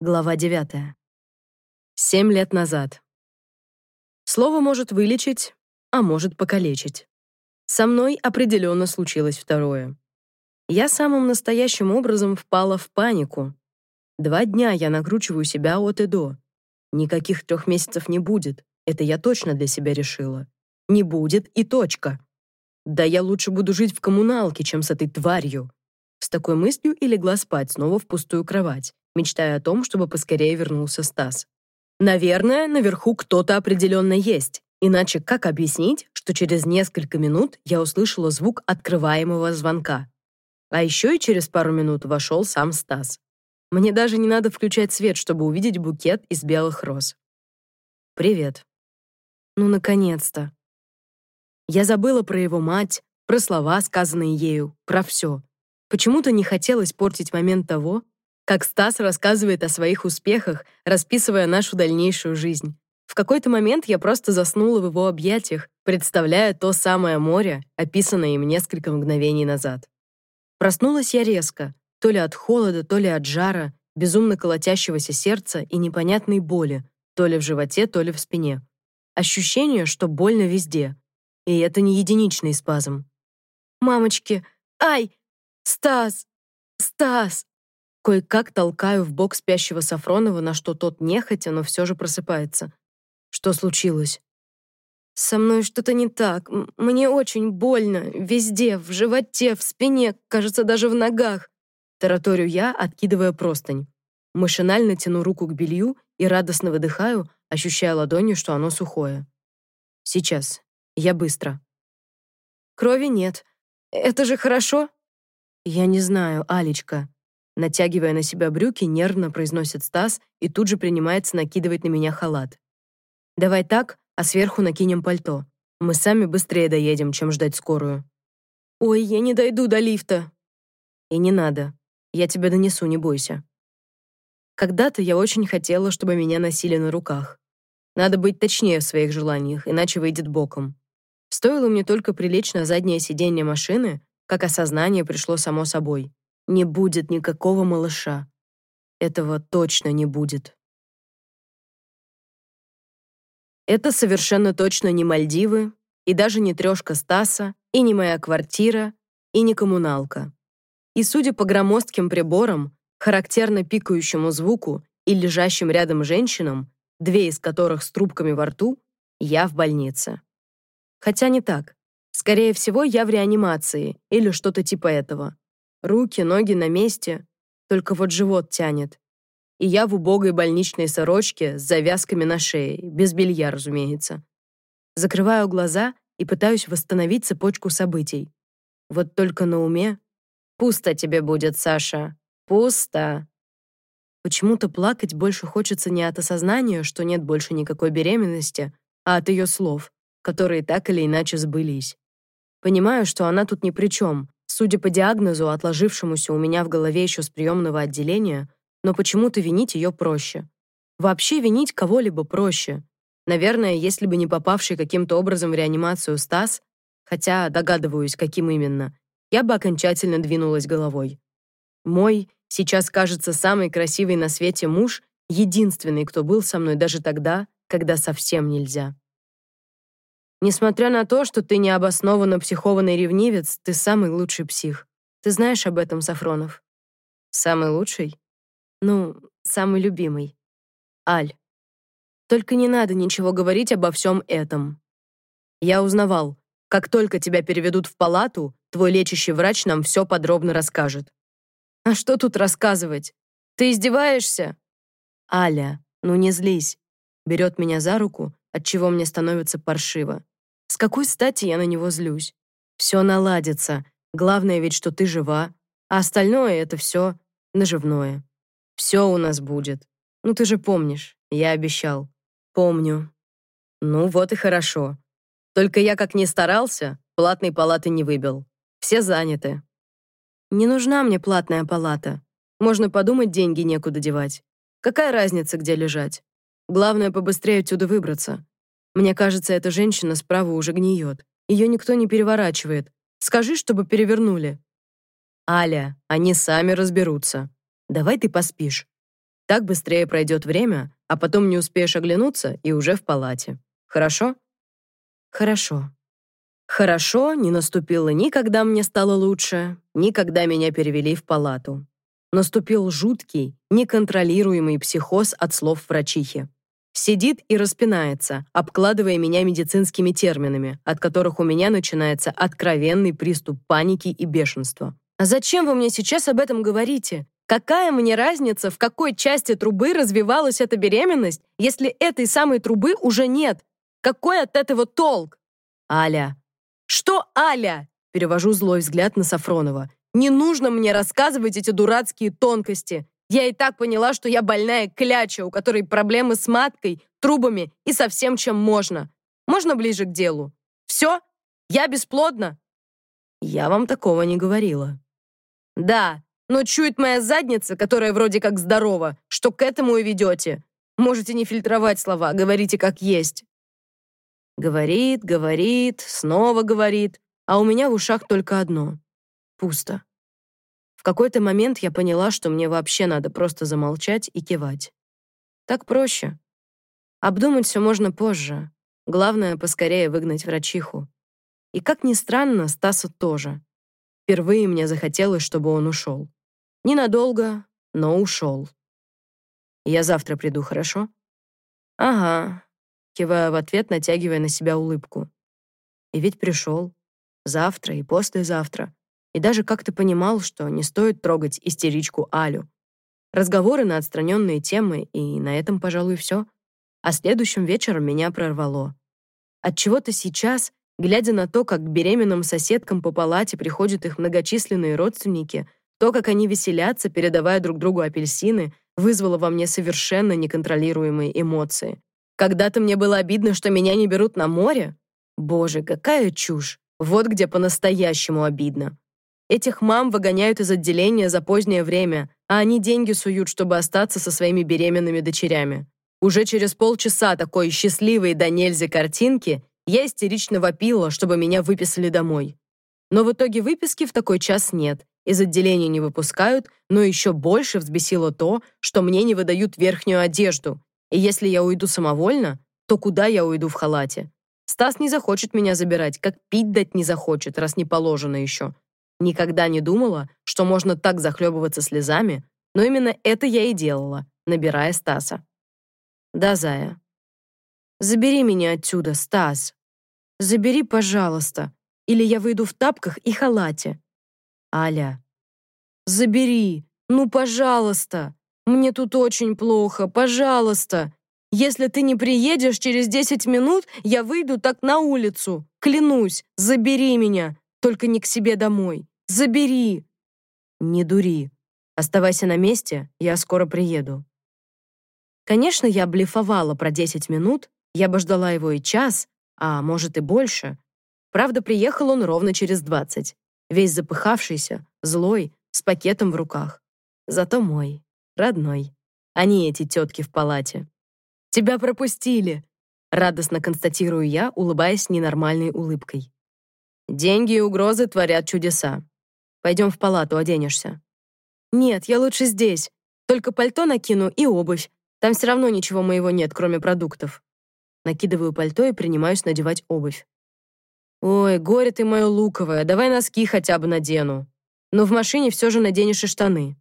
Глава 9. Семь лет назад. Слово может вылечить, а может покалечить. Со мной определенно случилось второе. Я самым настоящим образом впала в панику. Два дня я накручиваю себя от и до. Никаких трех месяцев не будет. Это я точно для себя решила. Не будет и точка. Да я лучше буду жить в коммуналке, чем с этой тварью. С такой мыслью и легла спать снова в пустую кровать мечтая о том, чтобы поскорее вернулся Стас. Наверное, наверху кто-то определенно есть. Иначе как объяснить, что через несколько минут я услышала звук открываемого звонка? А еще и через пару минут вошел сам Стас. Мне даже не надо включать свет, чтобы увидеть букет из белых роз. Привет. Ну наконец-то. Я забыла про его мать, про слова, сказанные ею, про все. Почему-то не хотелось портить момент того, как Стас рассказывает о своих успехах, расписывая нашу дальнейшую жизнь. В какой-то момент я просто заснула в его объятиях, представляя то самое море, описанное им несколько мгновений назад. Проснулась я резко, то ли от холода, то ли от жара, безумно колотящегося сердца и непонятной боли, то ли в животе, то ли в спине. Ощущение, что больно везде. И это не единичный спазм. «Мамочки! Ай! Стас! Стас!» Кое-как толкаю в бок спящего Сафронова, на что тот нехотя, но все же просыпается. Что случилось? Со мной что-то не так. Мне очень больно. Везде, в животе, в спине, кажется, даже в ногах. Тараторю я, откидывая простынь. Машинально тяну руку к белью и радостно выдыхаю, ощущая ладонью, что оно сухое. Сейчас. Я быстро. Крови нет. Это же хорошо? Я не знаю, Алечка. Натягивая на себя брюки, нервно произносит Стас и тут же принимается накидывать на меня халат. «Давай так, а сверху накинем пальто. Мы сами быстрее доедем, чем ждать скорую». «Ой, я не дойду до лифта». «И не надо. Я тебя донесу, не бойся». Когда-то я очень хотела, чтобы меня носили на руках. Надо быть точнее в своих желаниях, иначе выйдет боком. Стоило мне только прилечь на заднее сиденье машины, как осознание пришло само собой не будет никакого малыша. Этого точно не будет. Это совершенно точно не Мальдивы, и даже не трёшка Стаса, и не моя квартира, и не коммуналка. И судя по громоздким приборам, характерно пикающему звуку и лежащим рядом женщинам, две из которых с трубками во рту, я в больнице. Хотя не так. Скорее всего, я в реанимации или что-то типа этого. Руки, ноги на месте, только вот живот тянет. И я в убогой больничной сорочке с завязками на шее, без белья, разумеется. Закрываю глаза и пытаюсь восстановить цепочку событий. Вот только на уме «Пусто тебе будет, Саша, пусто». Почему-то плакать больше хочется не от осознания, что нет больше никакой беременности, а от ее слов, которые так или иначе сбылись. Понимаю, что она тут ни при чем, Судя по диагнозу, отложившемуся у меня в голове еще с приемного отделения, но почему-то винить ее проще. Вообще винить кого-либо проще. Наверное, если бы не попавший каким-то образом в реанимацию Стас, хотя догадываюсь, каким именно, я бы окончательно двинулась головой. Мой, сейчас кажется, самый красивый на свете муж, единственный, кто был со мной даже тогда, когда совсем нельзя. Несмотря на то, что ты необоснованно психованный ревнивец, ты самый лучший псих. Ты знаешь об этом, Сафронов? Самый лучший? Ну, самый любимый. Аль. Только не надо ничего говорить обо всем этом. Я узнавал. Как только тебя переведут в палату, твой лечащий врач нам все подробно расскажет. А что тут рассказывать? Ты издеваешься? Аля, ну не злись. Берет меня за руку, от чего мне становится паршиво. С какой стати я на него злюсь? Все наладится. Главное ведь, что ты жива, а остальное это все наживное. Все у нас будет. Ну ты же помнишь, я обещал. Помню. Ну вот и хорошо. Только я как ни старался, платной палаты не выбил. Все заняты. Не нужна мне платная палата. Можно подумать, деньги некуда девать. Какая разница, где лежать? Главное побыстрее отсюда выбраться. Мне кажется, эта женщина справа уже гниет. Ее никто не переворачивает. Скажи, чтобы перевернули. Аля, они сами разберутся. Давай ты поспишь. Так быстрее пройдет время, а потом не успеешь оглянуться и уже в палате. Хорошо? Хорошо. Хорошо не наступило ни когда мне стало лучше, ни когда меня перевели в палату. Наступил жуткий, неконтролируемый психоз от слов врачихи. Сидит и распинается, обкладывая меня медицинскими терминами, от которых у меня начинается откровенный приступ паники и бешенства. «А зачем вы мне сейчас об этом говорите? Какая мне разница, в какой части трубы развивалась эта беременность, если этой самой трубы уже нет? Какой от этого толк? Аля. Что Аля? Перевожу злой взгляд на Сафронова. Не нужно мне рассказывать эти дурацкие тонкости. Я и так поняла, что я больная кляча, у которой проблемы с маткой, трубами и со всем, чем можно. Можно ближе к делу? Все? Я бесплодна? Я вам такого не говорила. Да, но чует моя задница, которая вроде как здорова, что к этому и ведете. Можете не фильтровать слова, говорите как есть. Говорит, говорит, снова говорит, а у меня в ушах только одно — пусто. Какой-то момент я поняла, что мне вообще надо просто замолчать и кивать. Так проще. Обдумать все можно позже. Главное, поскорее выгнать врачиху. И как ни странно, Стасу тоже. Впервые мне захотелось, чтобы он ушел. Ненадолго, но ушел. Я завтра приду, хорошо? Ага, кивая в ответ, натягивая на себя улыбку. И ведь пришел. Завтра и послезавтра. И даже как-то понимал, что не стоит трогать истеричку Алю. Разговоры на отстраненные темы, и на этом, пожалуй, все. А следующим вечером меня прорвало. От чего то сейчас, глядя на то, как к беременным соседкам по палате приходят их многочисленные родственники, то, как они веселятся, передавая друг другу апельсины, вызвало во мне совершенно неконтролируемые эмоции. Когда-то мне было обидно, что меня не берут на море. Боже, какая чушь. Вот где по-настоящему обидно. Этих мам выгоняют из отделения за позднее время, а они деньги суют, чтобы остаться со своими беременными дочерями. Уже через полчаса такой счастливой до нельзя картинки я истерично вопила, чтобы меня выписали домой. Но в итоге выписки в такой час нет, из отделения не выпускают, но еще больше взбесило то, что мне не выдают верхнюю одежду, и если я уйду самовольно, то куда я уйду в халате? Стас не захочет меня забирать, как пить дать не захочет, раз не положено еще. Никогда не думала, что можно так захлебываться слезами, но именно это я и делала, набирая Стаса. Да, Зая. Забери меня отсюда, Стас. Забери, пожалуйста, или я выйду в тапках и халате. Аля. Забери, ну, пожалуйста. Мне тут очень плохо, пожалуйста. Если ты не приедешь через 10 минут, я выйду так на улицу. Клянусь, забери меня, только не к себе домой. Забери. Не дури. Оставайся на месте, я скоро приеду. Конечно, я блефовала про 10 минут, я бы ждала его и час, а может и больше. Правда, приехал он ровно через 20, весь запыхавшийся, злой, с пакетом в руках. Зато мой родной, а не эти тетки в палате. Тебя пропустили, радостно констатирую я, улыбаясь ненормальной улыбкой. Деньги и угрозы творят чудеса. Пойдем в палату, оденешься. Нет, я лучше здесь. Только пальто накину и обувь. Там все равно ничего моего нет, кроме продуктов. Накидываю пальто и принимаюсь надевать обувь. Ой, горе ты мое луковое, давай носки хотя бы надену. Но в машине все же наденешь и штаны.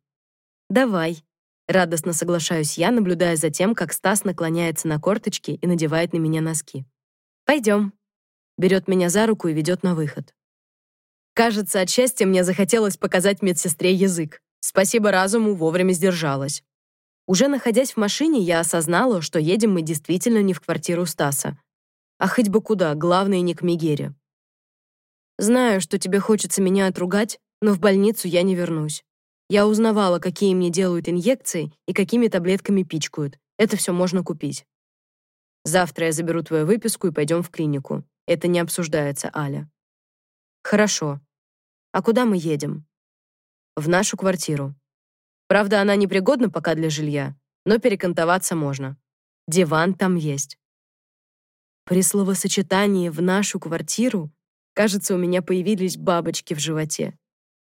Давай, Радостно соглашаюсь я, наблюдая за тем, как Стас наклоняется на корточки и надевает на меня носки. «Пойдем». Берет меня за руку и ведет на выход. Кажется, от счастья мне захотелось показать медсестре язык. Спасибо разуму, вовремя сдержалась. Уже находясь в машине, я осознала, что едем мы действительно не в квартиру Стаса. А хоть бы куда, главное, не к Мегере. Знаю, что тебе хочется меня отругать, но в больницу я не вернусь. Я узнавала, какие мне делают инъекции и какими таблетками пичкают. Это все можно купить. Завтра я заберу твою выписку и пойдем в клинику. Это не обсуждается, Аля. Хорошо. А куда мы едем? В нашу квартиру. Правда, она непригодна пока для жилья, но перекантоваться можно. Диван там есть. При словосочетании «в нашу квартиру» кажется, у меня появились бабочки в животе.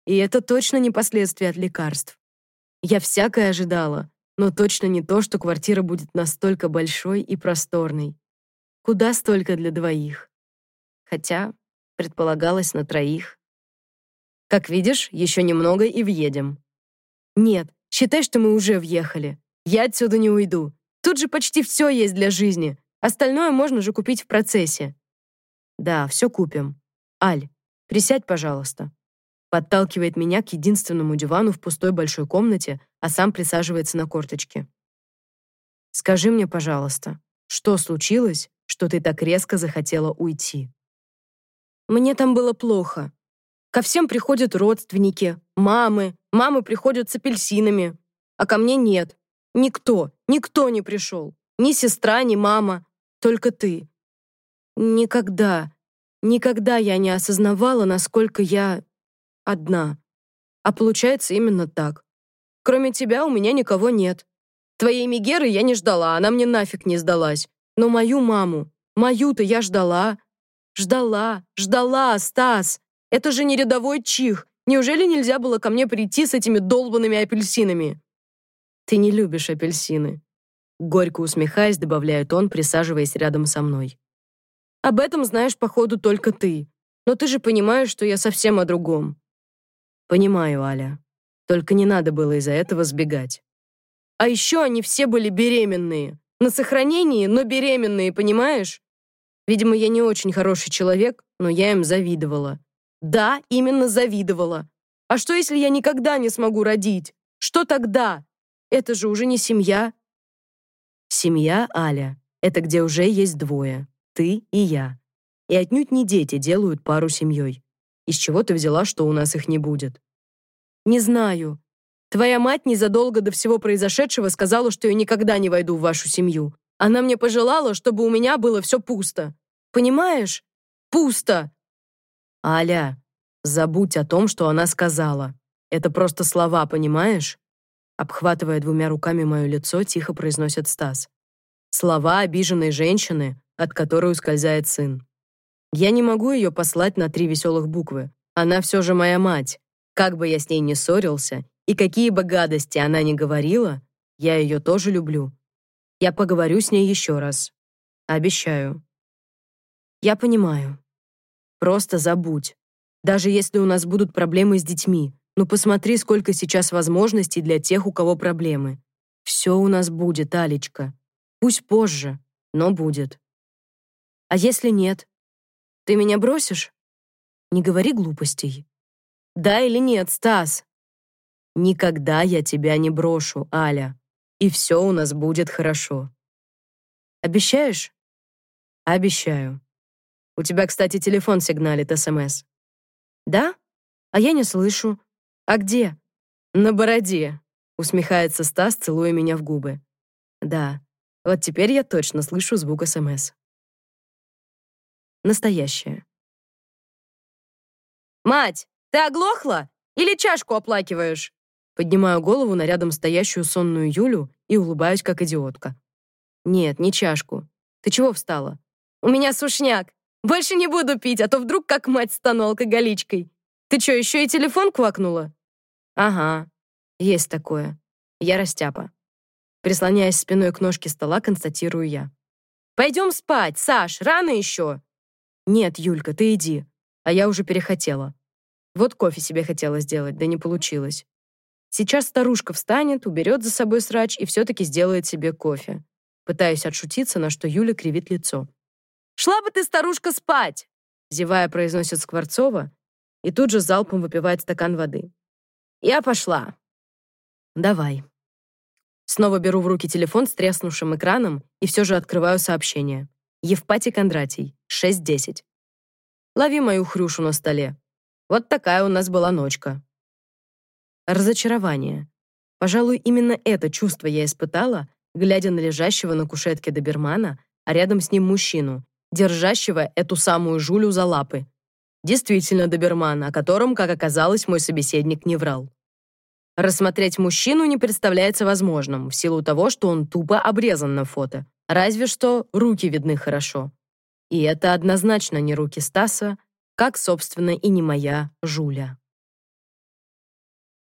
И это точно не последствия от лекарств. Я всякое ожидала, но точно не то, что квартира будет настолько большой и просторной. Куда столько для двоих? Хотя предполагалось на троих. Как видишь, еще немного и въедем. Нет, считай, что мы уже въехали. Я отсюда не уйду. Тут же почти все есть для жизни. Остальное можно же купить в процессе. Да, все купим. Аль, присядь, пожалуйста. Подталкивает меня к единственному дивану в пустой большой комнате, а сам присаживается на корточки. Скажи мне, пожалуйста, что случилось, что ты так резко захотела уйти? Мне там было плохо. Ко всем приходят родственники, мамы, мамы приходят с апельсинами, а ко мне нет. Никто, никто не пришел. Ни сестра, ни мама, только ты. Никогда, никогда я не осознавала, насколько я одна. А получается именно так. Кроме тебя у меня никого нет. Твоей Мегеры я не ждала, она мне нафиг не сдалась. Но мою маму, мою-то я ждала. Ждала, ждала, Стас. Это же не рядовой чих. Неужели нельзя было ко мне прийти с этими долбанными апельсинами? Ты не любишь апельсины. Горько усмехаясь, добавляет он, присаживаясь рядом со мной. Об этом знаешь, походу, только ты. Но ты же понимаешь, что я совсем о другом. Понимаю, Аля. Только не надо было из-за этого сбегать. А еще они все были беременные. На сохранении, но беременные, понимаешь? Видимо, я не очень хороший человек, но я им завидовала. Да, именно завидовала. А что, если я никогда не смогу родить? Что тогда? Это же уже не семья. Семья, Аля, это где уже есть двое. Ты и я. И отнюдь не дети делают пару семьей. Из чего ты взяла, что у нас их не будет? Не знаю. Твоя мать незадолго до всего произошедшего сказала, что я никогда не войду в вашу семью. Она мне пожелала, чтобы у меня было все пусто. Понимаешь? Пусто. Аля, забудь о том, что она сказала. Это просто слова, понимаешь? Обхватывая двумя руками мое лицо, тихо произносит Стас. Слова обиженной женщины, от которой ускользает сын. Я не могу ее послать на три веселых буквы. Она все же моя мать. Как бы я с ней не ссорился, и какие бы гадости она ни говорила, я ее тоже люблю. Я поговорю с ней еще раз. Обещаю. Я понимаю. Просто забудь. Даже если у нас будут проблемы с детьми, ну посмотри, сколько сейчас возможностей для тех, у кого проблемы. Все у нас будет, Алечка. Пусть позже, но будет. А если нет? Ты меня бросишь? Не говори глупостей. Да или нет, Стас? Никогда я тебя не брошу, Аля. И все у нас будет хорошо. Обещаешь? Обещаю. У тебя, кстати, телефон сигналит СМС. Да? А я не слышу. А где? На бороде. Усмехается Стас, целуя меня в губы. Да. Вот теперь я точно слышу звук СМС. Настоящее. Мать, ты оглохла или чашку оплакиваешь? Поднимаю голову на рядом стоящую сонную Юлю и улыбаюсь как идиотка. Нет, не чашку. Ты чего встала? У меня сушняк. Больше не буду пить, а то вдруг как мать стану алкоголичкой. Ты что, еще и телефон квакнула? Ага, есть такое. Я растяпа. Прислоняясь спиной к ножке стола, констатирую я. Пойдем спать, Саш, рано еще. Нет, Юлька, ты иди. А я уже перехотела. Вот кофе себе хотела сделать, да не получилось. Сейчас старушка встанет, уберет за собой срач и все-таки сделает себе кофе. Пытаюсь отшутиться, на что Юля кривит лицо. «Шла бы ты, старушка, спать!» Зевая, произносит Скворцова и тут же залпом выпивает стакан воды. «Я пошла». «Давай». Снова беру в руки телефон с треснувшим экраном и все же открываю сообщение. Евпатий Кондратий, 6.10. Лови мою хрюшу на столе. Вот такая у нас была ночка. Разочарование. Пожалуй, именно это чувство я испытала, глядя на лежащего на кушетке добермана, а рядом с ним мужчину, держащего эту самую Жулю за лапы. Действительно доберман, о котором, как оказалось, мой собеседник не врал. Рассмотреть мужчину не представляется возможным, в силу того, что он тупо обрезан на фото. Разве что руки видны хорошо. И это однозначно не руки Стаса, как, собственно, и не моя Жуля.